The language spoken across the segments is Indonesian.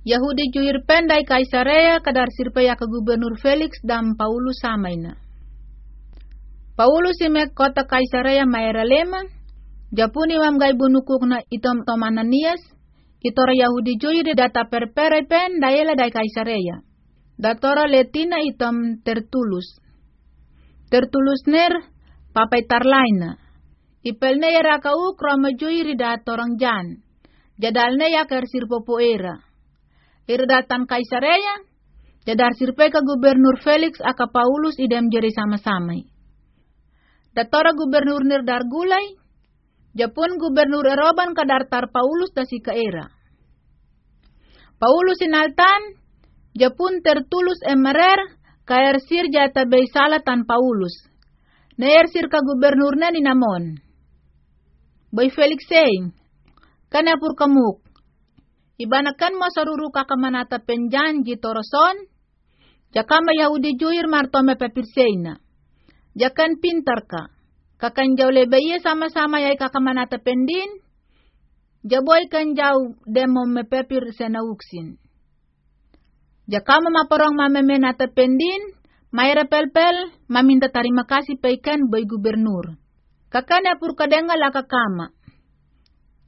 Yahudi juir pendai Kaisarea kadar sirpaya ke gubernur Felix dan Paulus samaina. Paulus ime kota Kaisarea maera lema, japuni mam gai bunukukna itom tomananias, itora Yahudi juir data perpere pen daela dai Kaisarea. Datora letina itom tertulus. Tertulus ner papai tarlaina. Ipelne era kau kroma juir datorang jan. Jadalne ya kersir popo era datang Kaisarea, jadar sirpe ke gubernur Felix aka Paulus idem jeri sama-sama. Datora gubernur nirdar gulai, japun gubernur Eroban kadartar Paulus dasi ke era. Paulus inaltan, japun tertulus emerer, kaer sir jata beisala tan Paulus. Naer sir ka gubernurna ni namon. Boy Felix saying, kanapur kamuk, Ibanakan mo saruru kakamanata penjanji toroson, jakama Yahudi juir martome pepirseina. Jakan pintar ka, kakan jauh lebih sama-sama yai kakamanata pendin, jaboy kan jauh demo mepepir senauksin. Jakama maporong mamemenata pendin, Mayra pel-pel, maminta terima kasih peikan boy gubernur. Kakana pur kadenga laka kama.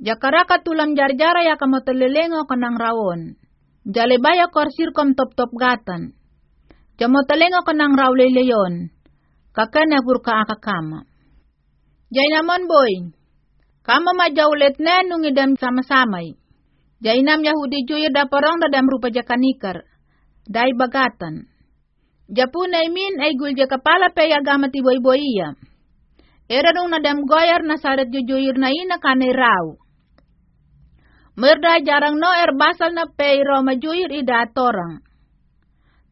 Jakaraka tulam jarjara ya kamo telelengo kanang rawon. Jale baya korsir kom top top gatan. Jamo telengo kanang raw leleyon. Kakana burka akakama. Jay naman boy. Kama majaulet na nung idam sama-samay. Jay nam Yahudi juya da parang dadam rupa jakanikar. Dai bagatan. Japuna imin ay gulja kapala pe agama ti boy boya. Era nung nadam goyar na sarat jujuyir na ina kanay raw. Merda jarang no er basal na peiro majuir ida torang.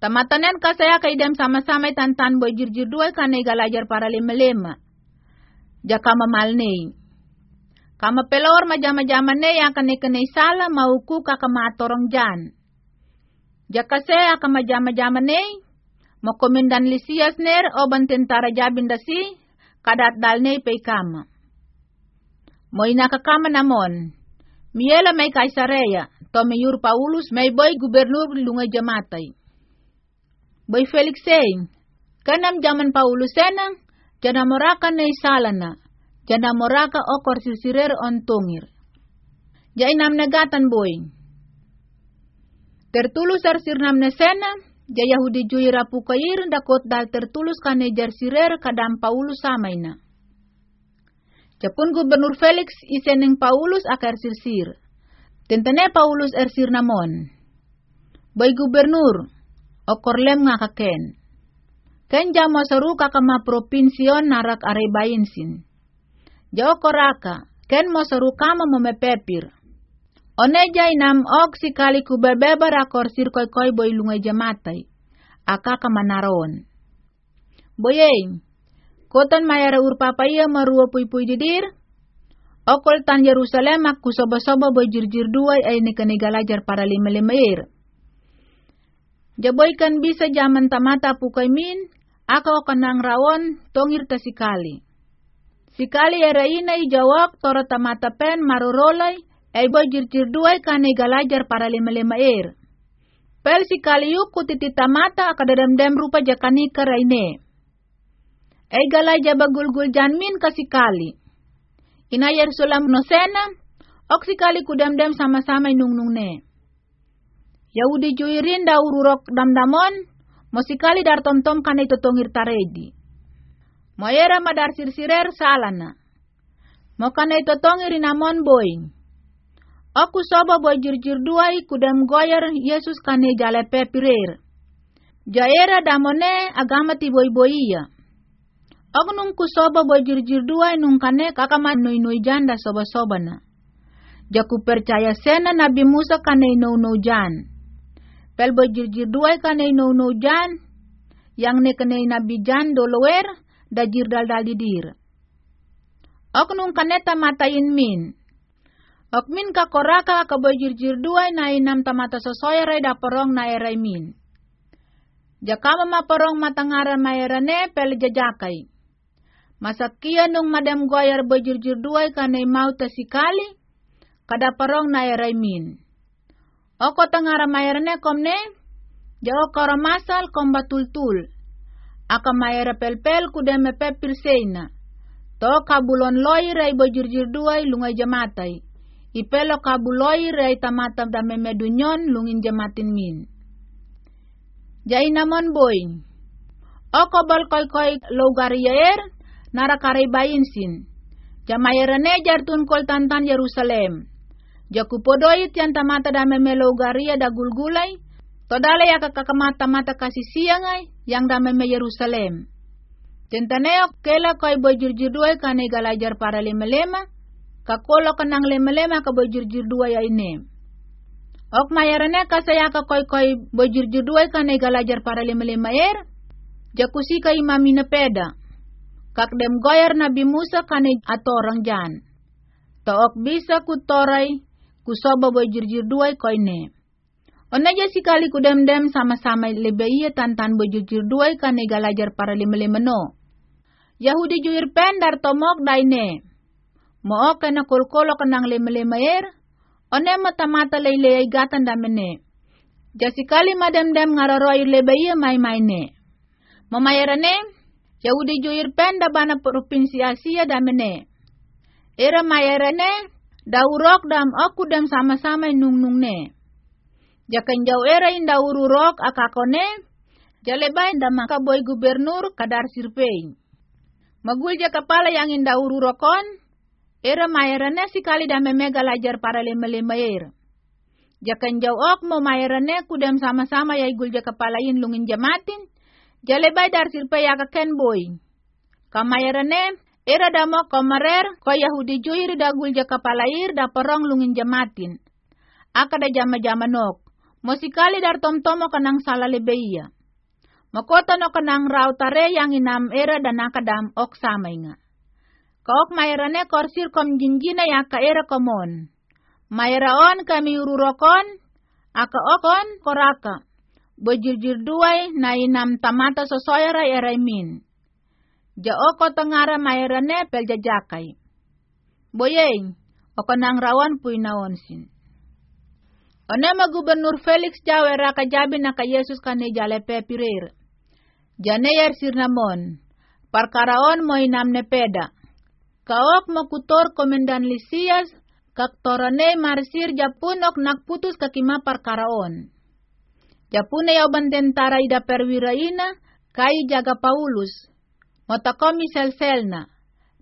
Tamatanen kasaya kay dem sama-sama tantan boy jirjir dua kanay galajar para lima-lima. Jaka mamal nei. Kama pelor majama-jama ne yang kanay kanay sala mauku kakama torong jan. Jaka se akama jama-jama ne, mo komendan lisias ner oban tentara jabin dasi, kadat dal ne pay kama. Mo inakakama namon, Miela may Kaisarea, to mayor Paulus may boy gubernur lunga jamatay. Boy Felix saying, kanam jaman Paulus senang, jana moraka na isalana, jana moraka o korsisirer on. Jay nam nagatan boy. Tertulus arsir nam na sena, jay Yahudi juira pukair dakot dal tertulus kane jarsirer kadam Paulus samay na. Japun gubernur Felix iseneng Paulus akar sirsir. Tentene Paulus ersir namon. Bay gubernur, okorlem nga kaken. Ken jamo saru kakama propinsion narak arebainsin. Jao koraka, ken mo saru kama memepepir. One jay nam ok sikali kubebebar akor sirkoy koy boy lungay jamatay. Aka kamanaron. Boyeng, Kotan mayara urpapaya marua pui-pui didir. Okol tan Yerusalem aku soba-soba boy jir-jir dua ay nikani galajar para lima-lima ir. Jaboy kan bisa jaman tamata pukay min, ako kanang rawon tongir ta sikali. Era ina ijawak toro tamata pen marurolay ay boy jir-jir dua kanay galajar para lima-lima ir. Pel sikali yuk kutiti tamata akadadam-dam rupa jakani karaine. Ay galay jaba gulgul janmin kasikali. Inayar sulam nosena, ok sikali kudam-dam sama-sama nung-nung ne. Yahudi juirin da ururok damdamon, mosikali dar tom-tom kanay totongir taredi. Moyera madar sirsirer salana. Mo kanay totongir inamon boy. Aku soba boy jirjir duay kudam goyer Yesus kanay jale pepirer. Jaera damone agama ti boy boya. Ako nung kusoba boy jirjir dua nung kane kakama noy noy janda soba soba na. Jaku percaya sena Nabi Musa kane no no jan. Pel boy jirjir dua kane no no jan. Yang ne kane Nabi jan dolower da jir dal dal didir. Ako nung kaneta matain min. Ok min ka koraka ka jirjir dua na inam tamata sosoya ray da porong na eray min. Jakama maporong matangara mayarane pel jajakay. Masakia nung madam goyar bajurjur duay kanay mau ta sikali, kada parong na eraimin. Oko tengara mayarne komne, jao kora masal kom batul-tul. Aka mayara pel-pel kudeme pepir seina. To kabulon loi rai bojurjur duai lungai jamatai. Ipelo kabuloi rai tamata da memedunyon lungin jamatin min. Jai namon boy. Oko bal koi koi logari yaer, nara kare bayin sin. Jamayarane jartun kol tantan Yerusalem. Jaku podoi tian tamata da memelo garia da gulgulai, todale ya kakamata mata kasih siangai yang da meme Yerusalem. Tentaneo kela koi bojur dua kane galajar para lema-lema, kakolo kanang lema-lema ka bojur dua ya ini. Ok mayarane kasaya ka koi koi bojur dua kane galajar para lema-lema er, jakusi ka imamina peda. Kak dem goyar Nabi Musa kane atorang jan. Taok bisa kutorai kusoba boy jirjir duai. Ona si kali dem dem sama-sama lebe iya tantan boy jirjir duai kane galajar para lima lima no. Yahudi juir pen dar tomok daine. Mo kena kol-kolo kenang lima lima er. One mata-mata lele gatan damene. Jasi kali madam dem ngaroroi lebe iya mai-mai ne. Mamayarane, Yahudi juir pen da bana provinsi Asia damene. Era mayarane, Daurok dam aku dam sama-sama nung nung ne. Jakan jauh era in daururok akakone, jalebain dam maka gubernur kadar sirpei. Magul ja kepala yang in daururokon, era mayarane kali dam memega lajar para lima-lima er. Jakan jauh ok mo mayarane kudam sama-sama ya igul ja kepala in lungin jamatin, jalebay dar sirpei akaken boy. Kamayarane, Era damo komarer ko Yahudi juir da gulja kapalair da perong lungin jamatin. Aka da jama-jama nok. Mosikali dar tom-tomo kanang sala lebeia. Makota no kanang rautare yang inam era dan akadam ok samay nga. Kaok korsir kom jinjina ya ka era komon. Mayaraon kami ururokon, aka okon koraka. Bojirjir duay na inam tamata sosoyara eraimin ja oko tengara mayrane pel jajakai. Boyeng, oko nang rawan pui naonsin. Onema gubernur Felix jawe raka jabi na ka Yesus kane jale pepirir. Jane yer sirnamon, parkaraon mo inam peda. Kaok mo kutor komendan Lisias, kak torane marsir japunok nakputus kakima parkaraon. Japune yau tentara ida perwira ina, kai jaga Paulus, motakomi sel-selna.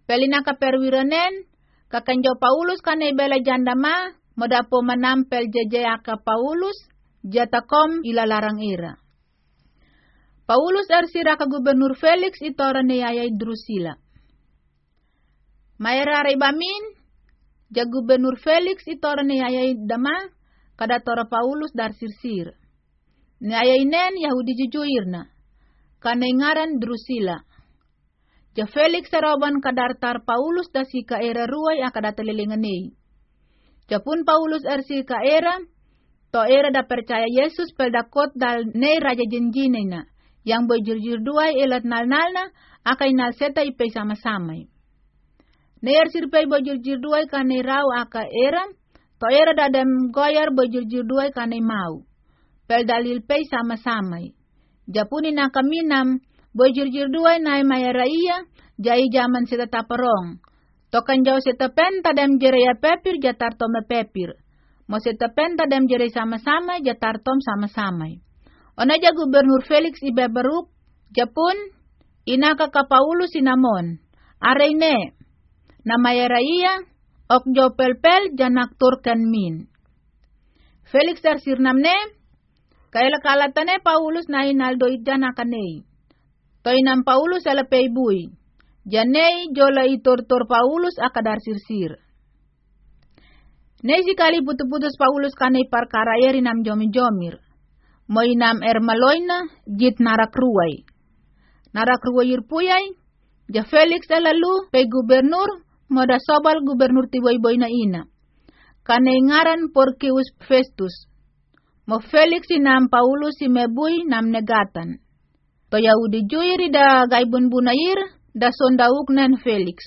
Pelina ka perwiranen, kakanjo Paulus kane bela jandama, modapo manampel jejea ka Paulus, jatakom ilalarang ira. Paulus ersira ka gubernur Felix itora ne yayay Drusila. Mayra bamin, ja gubernur Felix itora ne yayay dama, kada tora Paulus dar sirsir. Ne ayay nen Yahudi jujuirna, kanengaran Drusila. Ja Felix saroban kadartar Paulus da si era ruay akada telelingani. Ja pun Paulus er si era, to era da percaya Yesus peldakot dal ne raja na, yang bojurjur duay elat nal-nalna akay nal seta ipe sama-samay. Ne er sirpay bojurjur duay kane raw aka era, to era da dem goyar bojurjur duay kane mau. Pel dalil pay sama-samay. Japuni na Bojurjur dua nai maya raia, jai jaman sita taparong. Tokan jauh sita pen tadam jereya pepir jatar tome pepir. Mo sita pen tadam jere sama-sama jatar tom sama-sama. Onaja gubernur Felix ibe beruk, Japun, inaka ka Paulus sinamon. Arene, namaya raia, ok jo pel-pel janak turkan min. Felix arsirnamne, kaila kalatane Paulus na inaldo idjan akanei. Toinam Paulus ala peibui. Janei jola itor-tor Paulus akadar sirsir. Nei kali putu-putus Paulus kanai perkara eri nam jomi-jomir. Moi nam er maloina jit narak ruai. Irpuyai, ja Felix elalu pe gubernur moda sobal gubernur tiboy boy na ina. Kanai ngaran Porcius Festus. Mo Felix inam Paulus si mebui nam negatan. To Yahudi juiri da gaibun bunair da sondauk nen Felix.